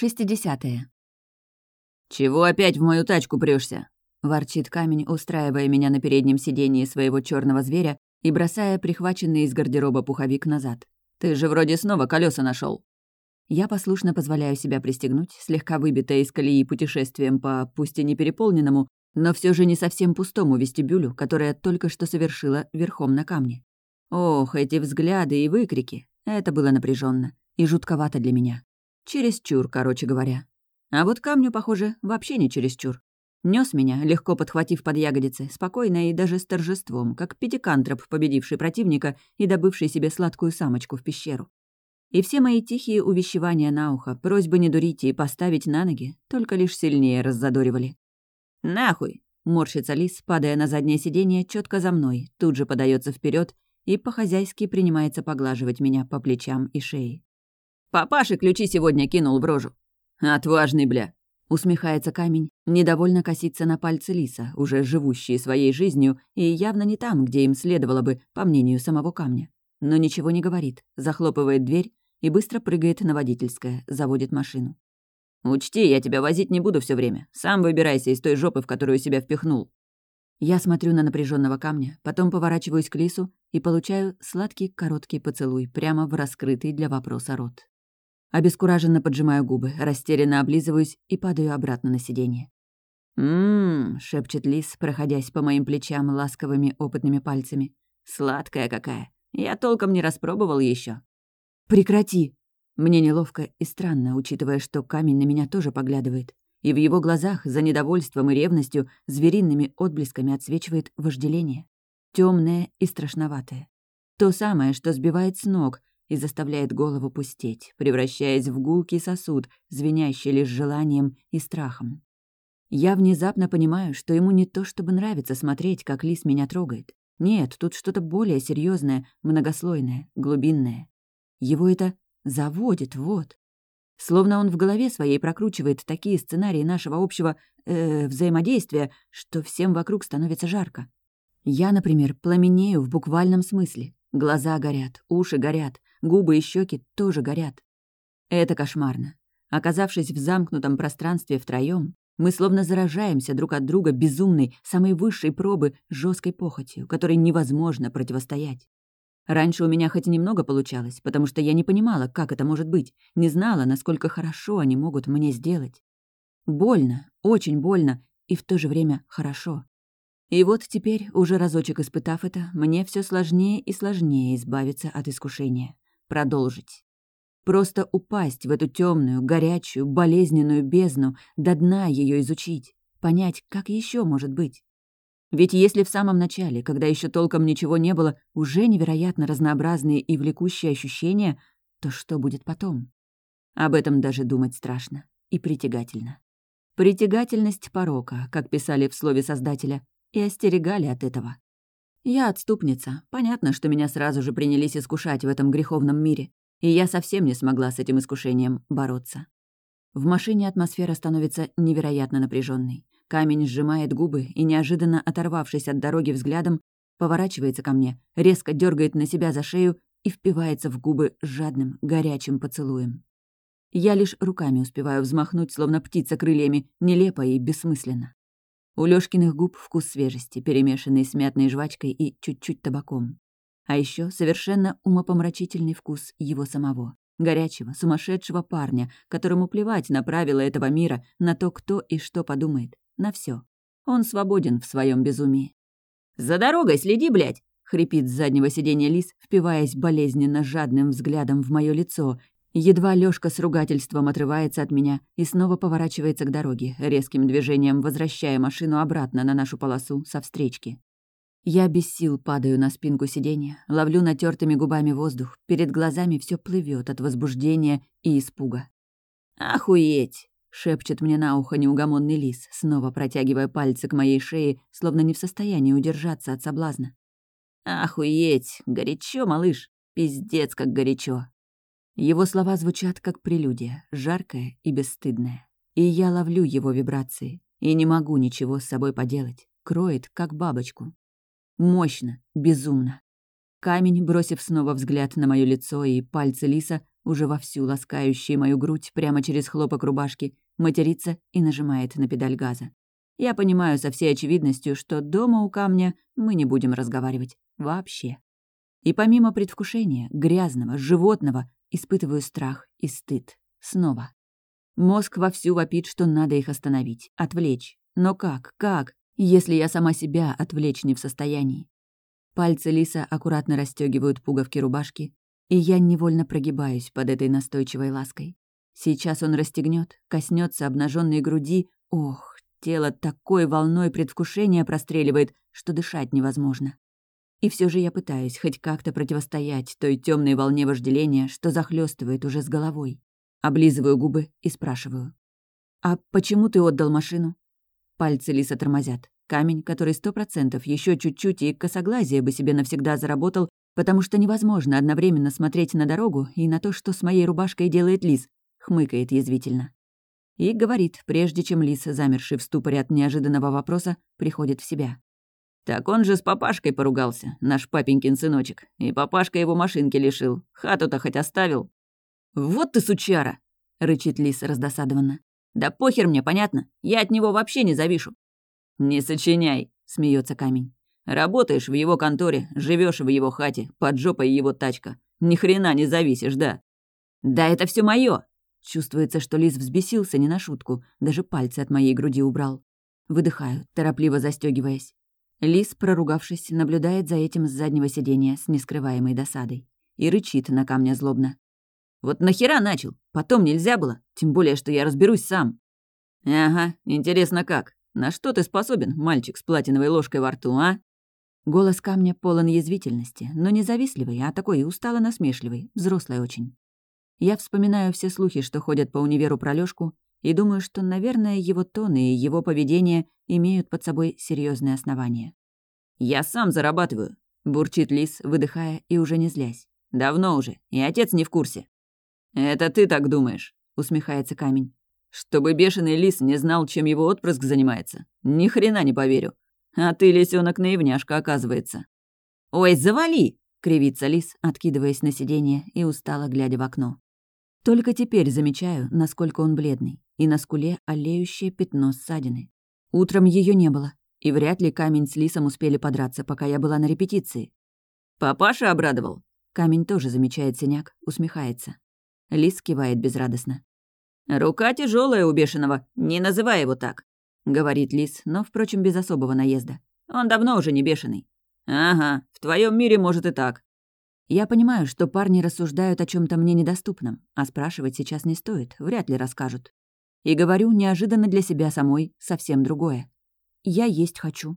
Шестидесятое. «Чего опять в мою тачку прёшься?» — ворчит камень, устраивая меня на переднем сидении своего черного зверя и бросая прихваченный из гардероба пуховик назад. «Ты же вроде снова колеса нашел. Я послушно позволяю себя пристегнуть, слегка выбитая из колеи путешествием по, пусть и не переполненному, но все же не совсем пустому вестибюлю, которое только что совершила верхом на камне. Ох, эти взгляды и выкрики. Это было напряженно и жутковато для меня. Чересчур, короче говоря. А вот камню, похоже, вообще не чересчур. Нёс меня, легко подхватив под ягодицы, спокойно и даже с торжеством, как пятикантроп, победивший противника и добывший себе сладкую самочку в пещеру. И все мои тихие увещевания на ухо, просьбы не дурить и поставить на ноги, только лишь сильнее раззадоривали. «Нахуй!» — морщится лис, падая на заднее сиденье четко за мной, тут же подается вперед и по-хозяйски принимается поглаживать меня по плечам и шее. Папаша ключи сегодня кинул в рожу. Отважный, бля. Усмехается камень, недовольно косится на пальцы лиса, уже живущие своей жизнью и явно не там, где им следовало бы, по мнению самого камня. Но ничего не говорит, захлопывает дверь и быстро прыгает на водительское, заводит машину. «Учти, я тебя возить не буду все время. Сам выбирайся из той жопы, в которую себя впихнул». Я смотрю на напряженного камня, потом поворачиваюсь к лису и получаю сладкий короткий поцелуй прямо в раскрытый для вопроса рот. Обескураженно поджимаю губы, растерянно облизываюсь и падаю обратно на сиденье. «Ммм», — шепчет лис, проходясь по моим плечам ласковыми опытными пальцами. «Сладкая какая. Я толком не распробовал еще. «Прекрати!» Мне неловко и странно, учитывая, что камень на меня тоже поглядывает. И в его глазах, за недовольством и ревностью, звериными отблесками отсвечивает вожделение. темное и страшноватое. То самое, что сбивает с ног, и заставляет голову пустеть, превращаясь в гулкий сосуд, звенящий лишь желанием и страхом. Я внезапно понимаю, что ему не то чтобы нравится смотреть, как лис меня трогает. Нет, тут что-то более серьезное, многослойное, глубинное. Его это заводит, вот. Словно он в голове своей прокручивает такие сценарии нашего общего э, взаимодействия, что всем вокруг становится жарко. Я, например, пламенею в буквальном смысле. Глаза горят, уши горят, губы и щеки тоже горят. Это кошмарно. Оказавшись в замкнутом пространстве втроем, мы словно заражаемся друг от друга безумной, самой высшей пробы жесткой похотью, которой невозможно противостоять. Раньше у меня хоть немного получалось, потому что я не понимала, как это может быть, не знала, насколько хорошо они могут мне сделать. Больно, очень больно, и в то же время хорошо. И вот теперь, уже разочек испытав это, мне все сложнее и сложнее избавиться от искушения продолжить. Просто упасть в эту темную, горячую, болезненную бездну, до дна ее изучить, понять, как еще может быть. Ведь если в самом начале, когда еще толком ничего не было, уже невероятно разнообразные и влекущие ощущения, то что будет потом? Об этом даже думать страшно и притягательно. Притягательность порока, как писали в слове Создателя, и остерегали от этого. Я отступница. Понятно, что меня сразу же принялись искушать в этом греховном мире. И я совсем не смогла с этим искушением бороться. В машине атмосфера становится невероятно напряженной. Камень сжимает губы и, неожиданно оторвавшись от дороги взглядом, поворачивается ко мне, резко дергает на себя за шею и впивается в губы жадным, горячим поцелуем. Я лишь руками успеваю взмахнуть, словно птица крыльями, нелепо и бессмысленно. У Лёшкиных губ вкус свежести, перемешанный с мятной жвачкой и чуть-чуть табаком. А еще совершенно умопомрачительный вкус его самого. Горячего, сумасшедшего парня, которому плевать на правила этого мира, на то, кто и что подумает. На все. Он свободен в своем безумии. «За дорогой следи, блядь!» — хрипит с заднего сиденья лис, впиваясь болезненно жадным взглядом в мое лицо Едва Лёшка с ругательством отрывается от меня и снова поворачивается к дороге, резким движением возвращая машину обратно на нашу полосу со встречки. Я без сил падаю на спинку сиденья, ловлю натертыми губами воздух, перед глазами все плывет от возбуждения и испуга. «Охуеть!» — шепчет мне на ухо неугомонный лис, снова протягивая пальцы к моей шее, словно не в состоянии удержаться от соблазна. «Охуеть! Горячо, малыш! Пиздец, как горячо!» Его слова звучат как прелюдия, жаркая и бесстыдная. И я ловлю его вибрации, и не могу ничего с собой поделать. Кроет, как бабочку. Мощно, безумно. Камень, бросив снова взгляд на мое лицо и пальцы лиса, уже вовсю ласкающие мою грудь прямо через хлопок рубашки, матерится и нажимает на педаль газа. Я понимаю со всей очевидностью, что дома у камня мы не будем разговаривать. Вообще. И помимо предвкушения, грязного, животного, испытываю страх и стыд. Снова. Мозг вовсю вопит, что надо их остановить, отвлечь. Но как, как, если я сама себя отвлечь не в состоянии? Пальцы Лиса аккуратно расстегивают пуговки рубашки, и я невольно прогибаюсь под этой настойчивой лаской. Сейчас он расстегнет, коснется обнаженной груди. Ох, тело такой волной предвкушения простреливает, что дышать невозможно. И все же я пытаюсь хоть как-то противостоять той темной волне вожделения, что захлестывает уже с головой. Облизываю губы и спрашиваю. «А почему ты отдал машину?» Пальцы Лиса тормозят. Камень, который сто процентов еще чуть-чуть и косоглазие бы себе навсегда заработал, потому что невозможно одновременно смотреть на дорогу и на то, что с моей рубашкой делает Лис, хмыкает язвительно. И говорит, прежде чем Лис, замерший в ступоре от неожиданного вопроса, приходит в себя. «Так он же с папашкой поругался, наш папенькин сыночек, и папашка его машинки лишил. Хату-то хоть оставил». «Вот ты сучара!» — рычит Лис раздосадованно. «Да похер мне, понятно? Я от него вообще не завишу». «Не сочиняй», — смеется камень. «Работаешь в его конторе, живешь в его хате, под жопой его тачка. Ни хрена не зависишь, да?» «Да это все мое. Чувствуется, что Лис взбесился не на шутку, даже пальцы от моей груди убрал. Выдыхаю, торопливо застегиваясь. Лис, проругавшись, наблюдает за этим с заднего сиденья с нескрываемой досадой. И рычит на камня злобно. «Вот нахера начал? Потом нельзя было, тем более, что я разберусь сам». «Ага, интересно как? На что ты способен, мальчик с платиновой ложкой во рту, а?» Голос камня полон язвительности, но не завистливый, а такой устало-насмешливый, взрослый очень. Я вспоминаю все слухи, что ходят по универу про Лёшку, и думаю, что, наверное, его тоны и его поведение имеют под собой серьезные основания. «Я сам зарабатываю», — бурчит Лис, выдыхая и уже не злясь. «Давно уже, и отец не в курсе». «Это ты так думаешь», — усмехается камень. «Чтобы бешеный лис не знал, чем его отпрыск занимается. Ни хрена не поверю. А ты, лисёнок, наивняшка, оказывается». «Ой, завали!» — кривится лис, откидываясь на сиденье и устало глядя в окно. Только теперь замечаю, насколько он бледный, и на скуле олеющее пятно ссадины. Утром ее не было, и вряд ли камень с лисом успели подраться, пока я была на репетиции. «Папаша обрадовал?» Камень тоже замечает синяк, усмехается. Лис кивает безрадостно. «Рука тяжелая у бешеного, не называй его так», — говорит Лис, но, впрочем, без особого наезда. «Он давно уже не бешеный». «Ага, в твоем мире, может, и так. Я понимаю, что парни рассуждают о чем то мне недоступном, а спрашивать сейчас не стоит, вряд ли расскажут. И говорю неожиданно для себя самой совсем другое. Я есть хочу.